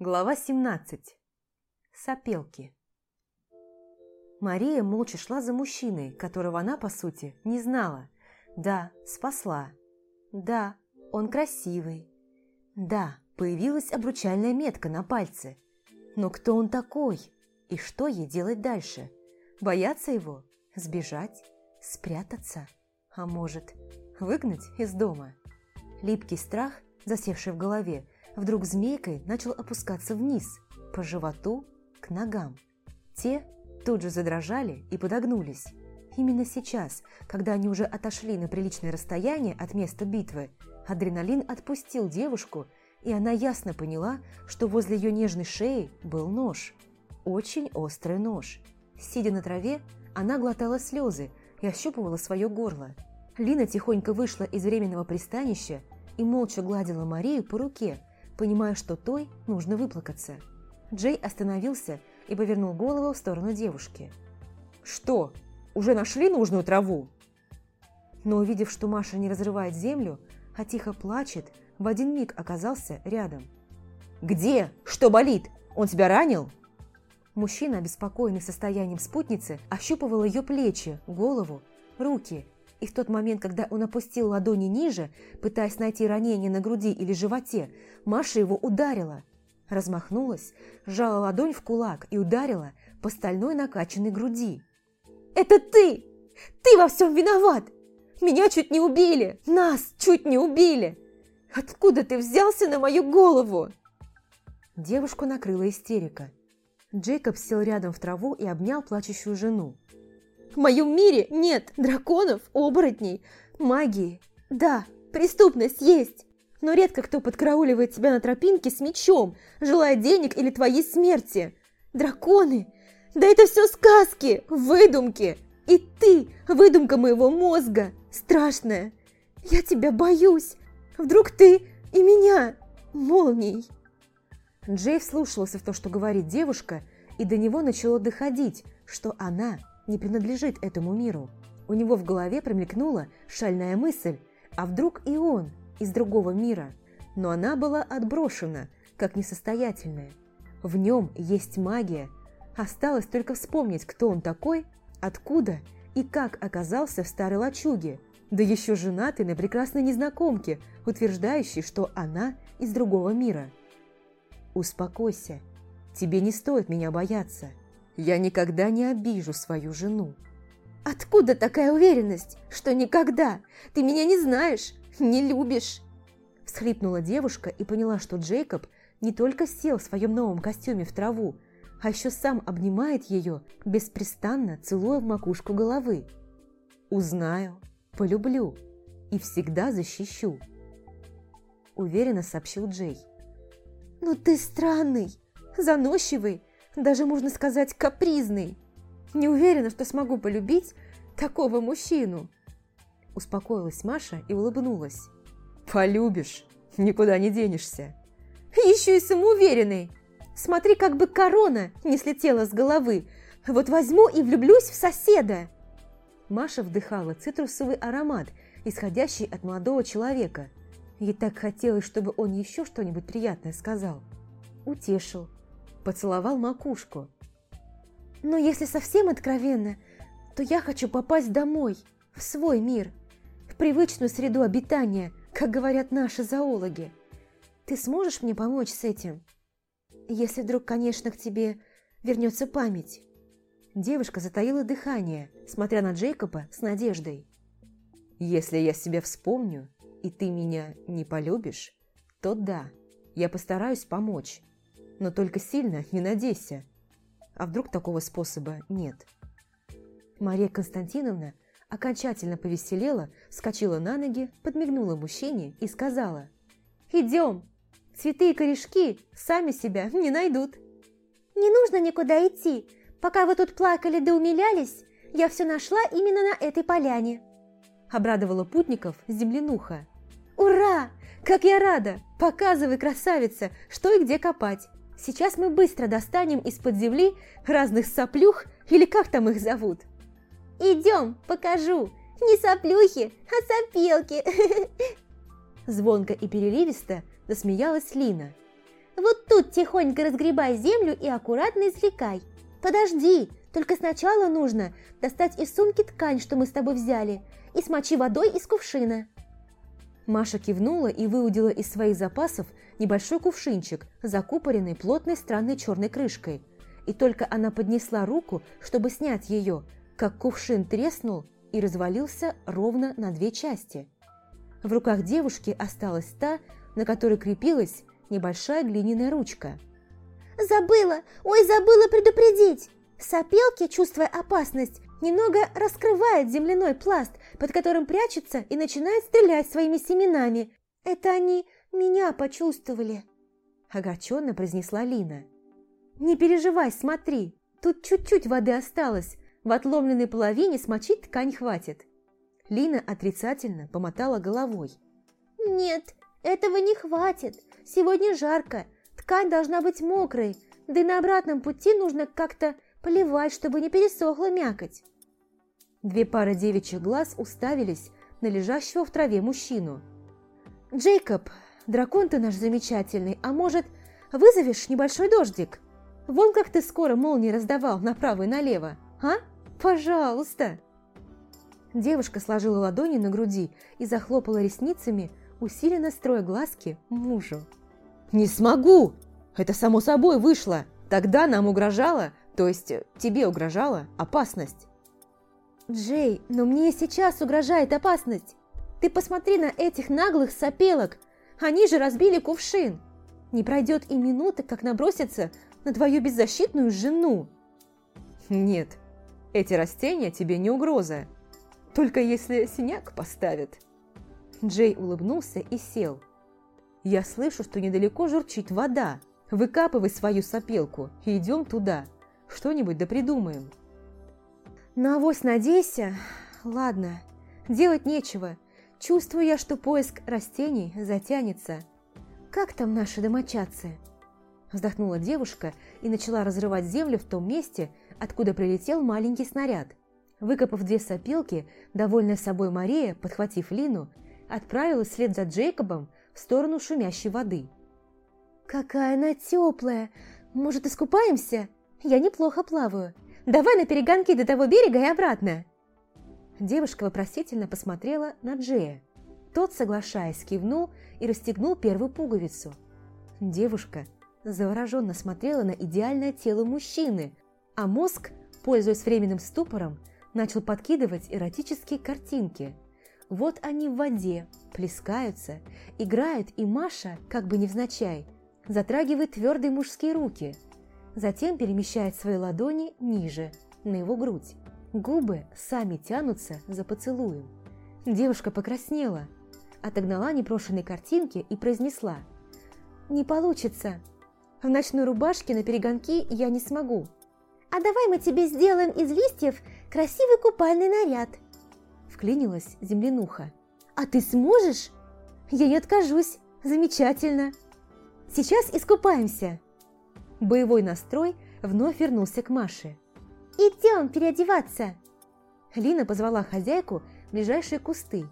Глава 17. Сопелки. Мария молча шла за мужчиной, которого она, по сути, не знала. Да, спасла. Да, он красивый. Да, появилась обручальная метка на пальце. Но кто он такой? И что ей делать дальше? Бояться его? Сбежать? Спрятаться? А может, выгнать из дома? Липкий страх, засевший в голове, вдруг змейкой начал опускаться вниз, по животу, к ногам. Те тут же задрожали и подогнулись. Именно сейчас, когда они уже отошли на приличное расстояние от места битвы, адреналин отпустил девушку, и она ясно поняла, что возле ее нежной шеи был нож. Очень острый нож. Сидя на траве, она глотала слезы и ощупывала свое горло. Лина тихонько вышла из временного пристанища и молча гладила Марию по руке, понимая, что той нужно выплакаться. Джей остановился и повернул голову в сторону девушки. «Что, уже нашли нужную траву?» Но увидев, что Маша не разрывает землю, а тихо плачет, в один миг оказался рядом. «Где? Что болит? Он тебя ранил?» Мужчина, обеспокоенный состоянием спутницы, ощупывал ее плечи, голову, руки – и в тот момент, когда он опустил ладони ниже, пытаясь найти ранение на груди или животе, Маша его ударила. Размахнулась, сжала ладонь в кулак и ударила по стальной накачанной груди. «Это ты! Ты во всем виноват! Меня чуть не убили! Нас чуть не убили! Откуда ты взялся на мою голову?» Девушку накрыла истерика. Джейкоб сел рядом в траву и обнял плачущую жену. В моем мире нет драконов, оборотней, магии. Да, преступность есть, но редко кто подкрауливает тебя на тропинке с мечом, желая денег или твоей смерти. Драконы? Да это все сказки, выдумки. И ты – выдумка моего мозга, страшная. Я тебя боюсь. Вдруг ты и меня молнией. Джей вслушался в то, что говорит девушка, и до него начало доходить, что она не принадлежит этому миру. У него в голове промелькнула шальная мысль, а вдруг и он из другого мира. Но она была отброшена, как несостоятельная. В нем есть магия. Осталось только вспомнить, кто он такой, откуда и как оказался в старой лачуге, да еще женатый на прекрасной незнакомке, утверждающей, что она из другого мира. «Успокойся. Тебе не стоит меня бояться. Я никогда не обижу свою жену. Откуда такая уверенность, что никогда? Ты меня не знаешь, не любишь. Всхлипнула девушка и поняла, что Джейкоб не только сел в своем новом костюме в траву, а еще сам обнимает ее, беспрестанно целуя в макушку головы. «Узнаю, полюблю и всегда защищу», – уверенно сообщил Джей. «Ну ты странный, заносчивый даже, можно сказать, капризный. Не уверена, что смогу полюбить такого мужчину. Успокоилась Маша и улыбнулась. Полюбишь, никуда не денешься. Еще и самоуверенный. Смотри, как бы корона не слетела с головы. Вот возьму и влюблюсь в соседа. Маша вдыхала цитрусовый аромат, исходящий от молодого человека. Ей так хотелось, чтобы он еще что-нибудь приятное сказал. Утешил, поцеловал макушку. Но если совсем откровенно, то я хочу попасть домой, в свой мир, в привычную среду обитания, как говорят наши зоологи. Ты сможешь мне помочь с этим? Если вдруг, конечно, к тебе вернется память. Девушка затаила дыхание, смотря на Джейкоба с надеждой. «Если я себя вспомню, и ты меня не полюбишь, то да, я постараюсь помочь но только сильно не надейся. А вдруг такого способа нет? Мария Константиновна окончательно повеселела, вскочила на ноги, подмигнула мужчине и сказала «Идем, цветы и корешки сами себя не найдут». «Не нужно никуда идти. Пока вы тут плакали да умилялись, я все нашла именно на этой поляне», обрадовала путников землянуха. «Ура! Как я рада! Показывай, красавица, что и где копать. Сейчас мы быстро достанем из-под земли разных соплюх, или как там их зовут. Идем, покажу. Не соплюхи, а сопелки. Звонко и переливисто засмеялась Лина. Вот тут тихонько разгребай землю и аккуратно извлекай. Подожди, только сначала нужно достать из сумки ткань, что мы с тобой взяли, и смочи водой из кувшина. Маша кивнула и выудила из своих запасов небольшой кувшинчик, закупоренный плотной странной черной крышкой. И только она поднесла руку, чтобы снять ее, как кувшин треснул и развалился ровно на две части. В руках девушки осталась та, на которой крепилась небольшая глиняная ручка. «Забыла! Ой, забыла предупредить!» Сопелки, чувствуя опасность, немного раскрывает земляной пласт, под которым прячется и начинает стрелять своими семенами. Это они меня почувствовали. Огорченно произнесла Лина. «Не переживай, смотри, тут чуть-чуть воды осталось, в отломленной половине смочить ткань хватит». Лина отрицательно помотала головой. «Нет, этого не хватит. Сегодня жарко, ткань должна быть мокрой, да и на обратном пути нужно как-то поливать, чтобы не пересохла мякоть». Две пары девичьих глаз уставились на лежащего в траве мужчину. «Джейкоб, дракон ты наш замечательный, а может, вызовешь небольшой дождик? Вон как ты скоро молнии раздавал направо и налево, а? Пожалуйста!» Девушка сложила ладони на груди и захлопала ресницами, усиленно строя глазки мужу. «Не смогу! Это само собой вышло! Тогда нам угрожала, то есть тебе угрожала, опасность!» «Джей, но мне сейчас угрожает опасность! Ты посмотри на этих наглых сопелок! Они же разбили кувшин! Не пройдет и минуты, как набросятся на твою беззащитную жену!» «Нет, эти растения тебе не угроза, только если синяк поставят!» Джей улыбнулся и сел. «Я слышу, что недалеко журчит вода. Выкапывай свою сопелку и идем туда. Что-нибудь да придумаем». На авось надейся. Ладно, делать нечего. Чувствую я, что поиск растений затянется. Как там наши домочадцы? Вздохнула девушка и начала разрывать землю в том месте, откуда прилетел маленький снаряд. Выкопав две сопилки, довольная собой Мария, подхватив Лину, отправилась вслед за Джейкобом в сторону шумящей воды. «Какая она теплая! Может, искупаемся? Я неплохо плаваю. Давай на перегонки до того берега и обратно!» Девушка вопросительно посмотрела на Джея. Тот, соглашаясь, кивнул и расстегнул первую пуговицу. Девушка завороженно смотрела на идеальное тело мужчины, а мозг, пользуясь временным ступором, начал подкидывать эротические картинки. Вот они в воде, плескаются, играют, и Маша, как бы невзначай, затрагивает твердые мужские руки – затем перемещает свои ладони ниже, на его грудь. Губы сами тянутся за поцелуем. Девушка покраснела, отогнала непрошенные картинки и произнесла. «Не получится. В ночной рубашке на перегонки я не смогу». «А давай мы тебе сделаем из листьев красивый купальный наряд», вклинилась землянуха. «А ты сможешь?» «Я не откажусь. Замечательно. Сейчас искупаемся». Боевой настрой вновь вернулся к Маше. «Идем переодеваться!» Лина позвала хозяйку в ближайшие кусты.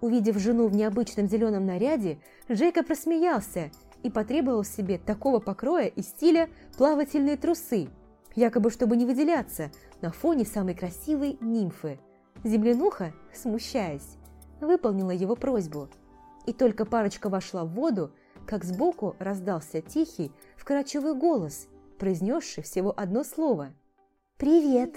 Увидев жену в необычном зеленом наряде, Джейка просмеялся и потребовал себе такого покроя и стиля плавательные трусы, якобы чтобы не выделяться на фоне самой красивой нимфы. Землянуха, смущаясь, выполнила его просьбу. И только парочка вошла в воду, как сбоку раздался тихий, вкрадчивый голос, произнесший всего одно слово. «Привет!».